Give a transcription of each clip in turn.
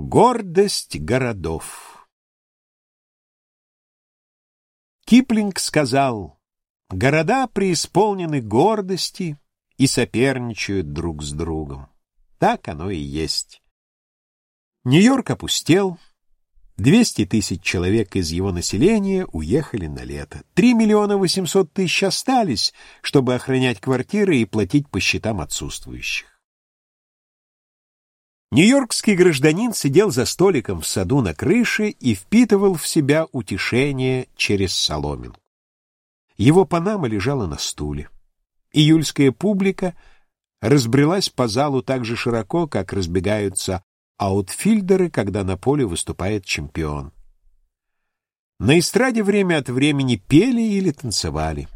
Гордость городов Киплинг сказал, города преисполнены гордости и соперничают друг с другом. Так оно и есть. Нью-Йорк опустел, 200 тысяч человек из его населения уехали на лето. 3 миллиона 800 тысяч остались, чтобы охранять квартиры и платить по счетам отсутствующих. Нью-Йоркский гражданин сидел за столиком в саду на крыше и впитывал в себя утешение через соломинку. Его панама лежала на стуле. Июльская публика разбрелась по залу так же широко, как разбегаются аутфилдеры, когда на поле выступает чемпион. На эстраде время от времени пели или танцевали.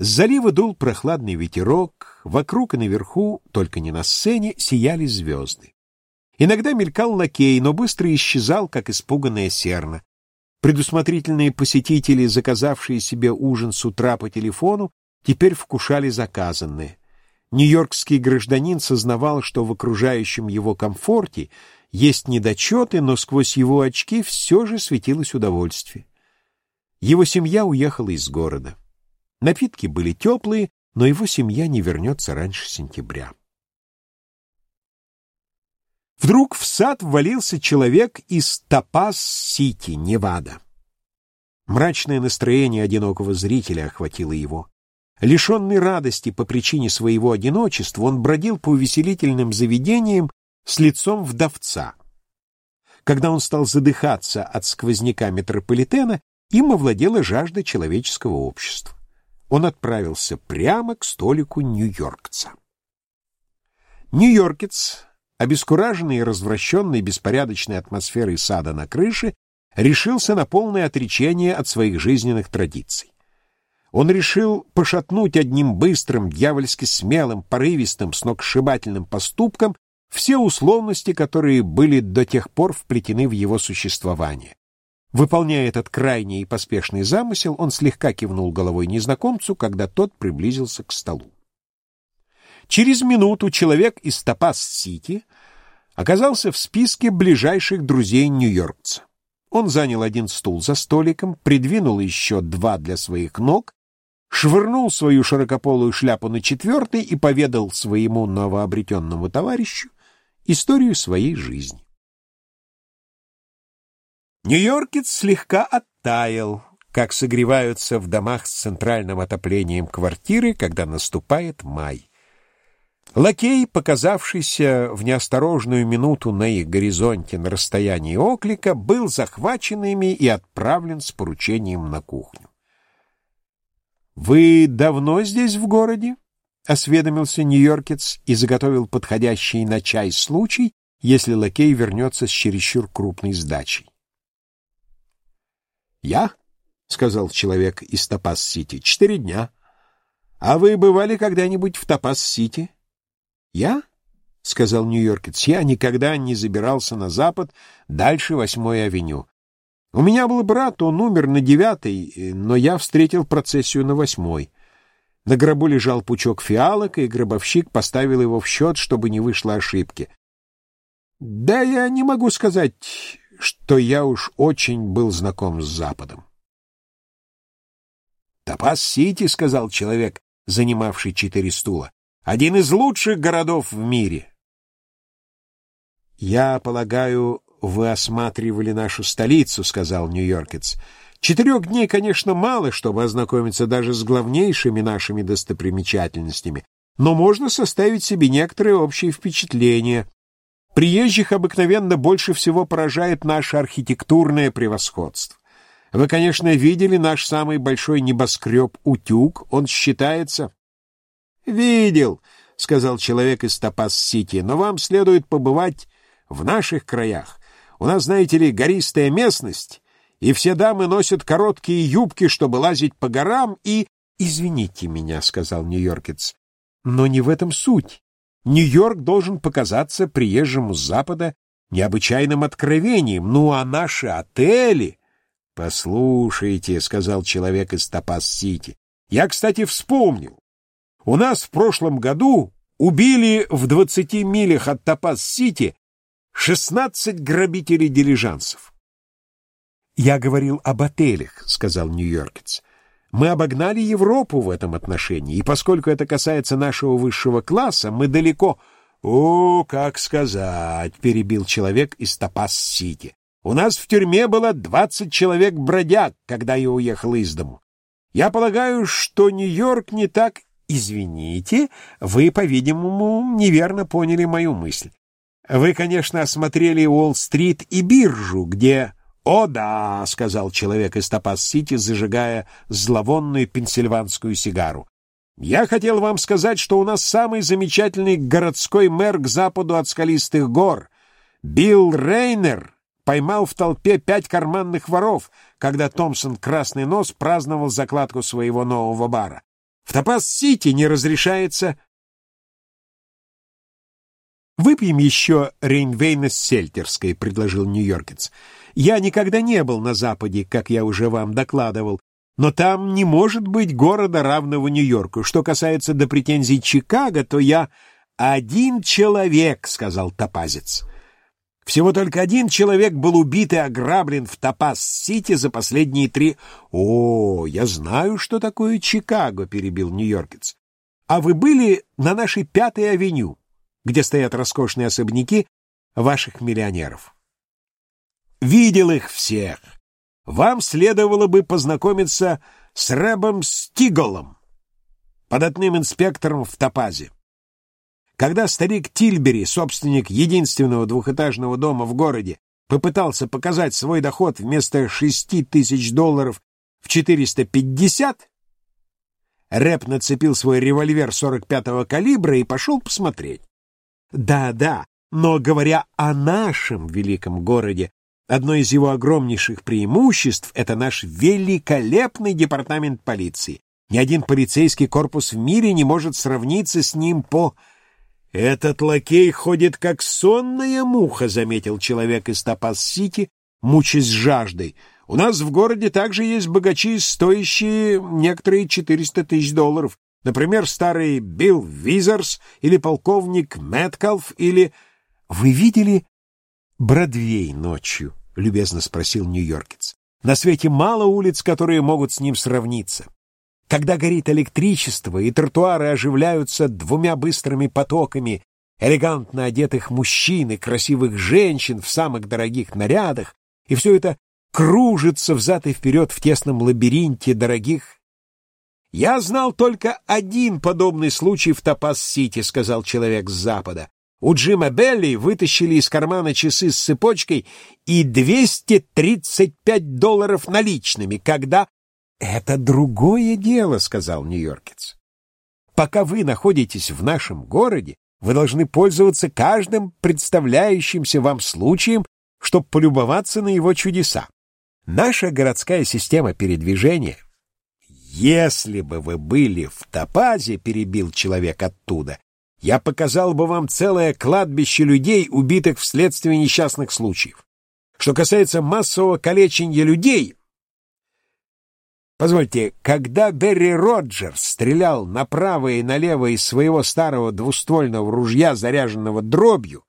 С залива дул прохладный ветерок, вокруг и наверху, только не на сцене, сияли звезды. Иногда мелькал лакей, но быстро исчезал, как испуганная серна. Предусмотрительные посетители, заказавшие себе ужин с утра по телефону, теперь вкушали заказанное. Нью-Йоркский гражданин сознавал, что в окружающем его комфорте есть недочеты, но сквозь его очки все же светилось удовольствие. Его семья уехала из города. Напитки были теплые, но его семья не вернется раньше сентября. Вдруг в сад ввалился человек из Топаз-Сити, Невада. Мрачное настроение одинокого зрителя охватило его. Лишенный радости по причине своего одиночества, он бродил по увеселительным заведениям с лицом вдовца. Когда он стал задыхаться от сквозняка метрополитена, им овладела жажда человеческого общества он отправился прямо к столику нью-йоркца. Нью-йоркец, обескураженный и развращенный беспорядочной атмосферой сада на крыше, решился на полное отречение от своих жизненных традиций. Он решил пошатнуть одним быстрым, дьявольски смелым, порывистым, сногсшибательным поступком все условности, которые были до тех пор вплетены в его существование. Выполняя этот крайний и поспешный замысел, он слегка кивнул головой незнакомцу, когда тот приблизился к столу. Через минуту человек из Топас-Сити оказался в списке ближайших друзей нью-йоркца. Он занял один стул за столиком, придвинул еще два для своих ног, швырнул свою широкополую шляпу на четвертый и поведал своему новообретенному товарищу историю своей жизни. Нью-Йоркец слегка оттаял, как согреваются в домах с центральным отоплением квартиры, когда наступает май. Лакей, показавшийся в неосторожную минуту на их горизонте на расстоянии оклика, был захвачен ими и отправлен с поручением на кухню. «Вы давно здесь в городе?» — осведомился нью-йоркец и заготовил подходящий на чай случай, если лакей вернется с чересчур крупной сдачей. «Я?» — сказал человек из Топас-Сити. «Четыре дня. А вы бывали когда-нибудь в Топас-Сити?» «Я?» — сказал нью-йоркец. «Я никогда не забирался на запад дальше Восьмой авеню. У меня был брат, он умер на девятой, но я встретил процессию на восьмой. На гробу лежал пучок фиалок, и гробовщик поставил его в счет, чтобы не вышло ошибки. Да я не могу сказать, что я уж очень был знаком с Западом. «Топас-Сити», — сказал человек, занимавший четыре стула, — «один из лучших городов в мире». «Я полагаю, вы осматривали нашу столицу», — сказал нью-йоркец. «Четырех дней, конечно, мало, чтобы ознакомиться даже с главнейшими нашими достопримечательностями, но можно составить себе некоторые общие впечатления. Приезжих обыкновенно больше всего поражает наше архитектурное превосходство. Вы, конечно, видели наш самый большой небоскреб «Утюг». Он считается... «Видел», — сказал человек из Топас-Сити, «но вам следует побывать в наших краях. У нас, знаете ли, гористая местность, и все дамы носят короткие юбки, чтобы лазить по горам и...» «Извините меня», — сказал нью-йоркец, — «но не в этом суть. Нью-Йорк должен показаться приезжему с Запада необычайным откровением. Ну, а наши отели... — Послушайте, — сказал человек из Топас-Сити. — Я, кстати, вспомнил. У нас в прошлом году убили в двадцати милях от Топас-Сити шестнадцать грабителей дилижансов. «Я говорил об отелях», — сказал нью-йоркец. «Мы обогнали Европу в этом отношении, и поскольку это касается нашего высшего класса, мы далеко...» «О, как сказать», — перебил человек из Топас-Сити. «У нас в тюрьме было двадцать человек-бродяг, когда я уехал из дому. Я полагаю, что Нью-Йорк не так...» «Извините, вы, по-видимому, неверно поняли мою мысль. Вы, конечно, осмотрели Уолл-стрит и биржу, где «О да», — сказал человек из Топас-Сити, зажигая зловонную пенсильванскую сигару. «Я хотел вам сказать, что у нас самый замечательный городской мэр к западу от скалистых гор. Билл Рейнер поймал в толпе пять карманных воров, когда Томпсон Красный Нос праздновал закладку своего нового бара. В Топас-Сити не разрешается...» «Выпьем еще Рейнвейна с Сельтерской», — предложил нью-йоркец. Я никогда не был на Западе, как я уже вам докладывал, но там не может быть города, равного Нью-Йорку. Что касается до претензий Чикаго, то я один человек, — сказал Топазец. Всего только один человек был убит и ограблен в Топаз-Сити за последние три... — О, я знаю, что такое Чикаго, — перебил нью-йоркец. — А вы были на нашей Пятой авеню, где стоят роскошные особняки ваших миллионеров? — Видел их всех. Вам следовало бы познакомиться с Рэбом Стиголом, податным инспектором в Топазе. Когда старик Тильбери, собственник единственного двухэтажного дома в городе, попытался показать свой доход вместо шести тысяч долларов в 450, Рэп нацепил свой револьвер 45-го калибра и пошел посмотреть. Да-да, но говоря о нашем великом городе, Одно из его огромнейших преимуществ — это наш великолепный департамент полиции. Ни один полицейский корпус в мире не может сравниться с ним по... «Этот лакей ходит как сонная муха», — заметил человек из Топас-Сити, мучаясь жаждой. «У нас в городе также есть богачи, стоящие некоторые 400 тысяч долларов. Например, старый Билл Визерс или полковник Мэткалф или... Вы видели Бродвей ночью?» — любезно спросил нью-йоркец. «На свете мало улиц, которые могут с ним сравниться. Когда горит электричество и тротуары оживляются двумя быстрыми потоками элегантно одетых мужчин и красивых женщин в самых дорогих нарядах, и все это кружится взад и вперед в тесном лабиринте дорогих «Я знал только один подобный случай в Топас-Сити», — сказал человек с запада. У Джима Белли вытащили из кармана часы с цепочкой и 235 долларов наличными, когда... — Это другое дело, — сказал нью-йоркец. Пока вы находитесь в нашем городе, вы должны пользоваться каждым представляющимся вам случаем, чтобы полюбоваться на его чудеса. Наша городская система передвижения... Если бы вы были в Топазе, — перебил человек оттуда, я показал бы вам целое кладбище людей, убитых вследствие несчастных случаев. Что касается массового калечения людей... Позвольте, когда Берри Роджерс стрелял направо и налево из своего старого двуствольного ружья, заряженного дробью...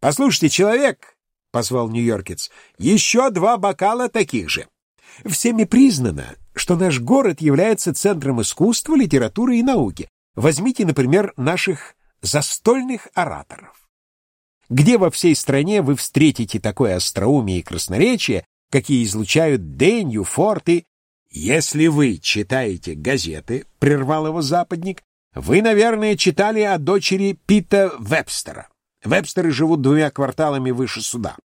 «Послушайте, человек!» — позвал нью-йоркец. «Еще два бокала таких же. Всеми признано, что наш город является центром искусства, литературы и науки. Возьмите, например, наших застольных ораторов. Где во всей стране вы встретите такое остроумие и красноречие, какие излучают Депью, Форд и... Если вы читаете газеты, — прервал его западник, — вы, наверное, читали о дочери Пита Вебстера. Вебстеры живут двумя кварталами выше суда.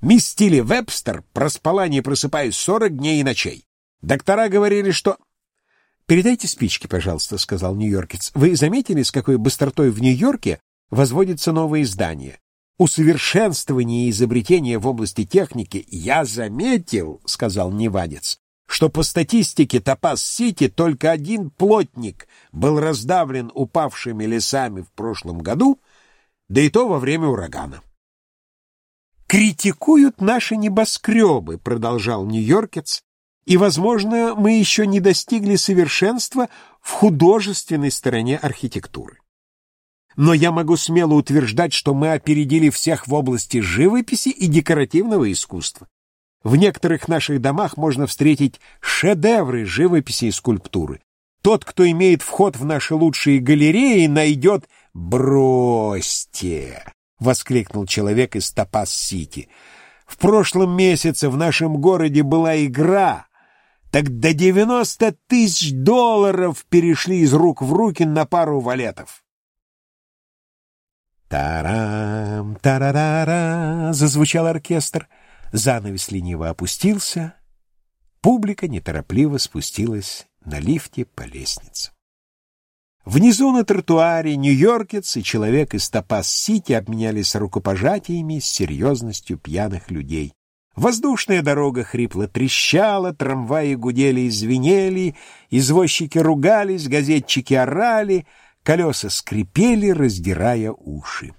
Мисс Тилли Вебстер проспала, не просыпаясь, сорок дней и ночей. Доктора говорили, что... «Передайте спички, пожалуйста», — сказал нью-йоркец. «Вы заметили, с какой быстротой в Нью-Йорке возводятся новые здания? Усовершенствование и изобретения в области техники я заметил, — сказал невадец, — что по статистике Топас-Сити только один плотник был раздавлен упавшими лесами в прошлом году, да и то во время урагана. «Критикуют наши небоскребы», — продолжал нью-йоркец, и, возможно, мы еще не достигли совершенства в художественной стороне архитектуры. но я могу смело утверждать, что мы опередили всех в области живописи и декоративного искусства. В некоторых наших домах можно встретить шедевры живописи и скульптуры. Тот, кто имеет вход в наши лучшие галереи, найдет «Бросьте!» — воскликнул человек из Топас-Сити. «В прошлом месяце в нашем городе была игра, так до девяносто тысяч долларов перешли из рук в руки на пару валетов». «Тарам, тарарара!» — зазвучал оркестр. Занавес лениво опустился. Публика неторопливо спустилась на лифте по лестнице. Внизу на тротуаре нью-йоркец и человек из Топас-Сити обменялись рукопожатиями с серьезностью пьяных людей. Воздушная дорога хрипло трещала, трамваи гудели и звенели, извозчики ругались, газетчики орали — Колеса скрипели, раздирая уши.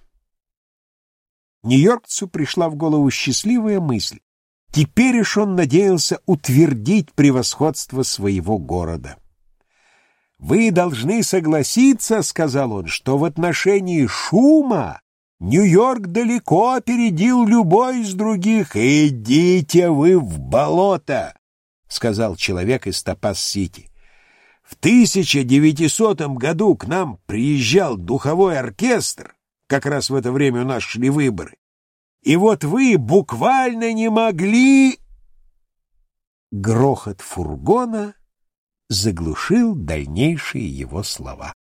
Нью-Йоркцу пришла в голову счастливая мысль. Теперь уж он надеялся утвердить превосходство своего города. «Вы должны согласиться, — сказал он, — что в отношении шума Нью-Йорк далеко опередил любой из других. Идите вы в болото!» — сказал человек из Топас-Сити. В 1900 году к нам приезжал духовой оркестр, как раз в это время у нас шли выборы. И вот вы буквально не могли... Грохот фургона заглушил дальнейшие его слова.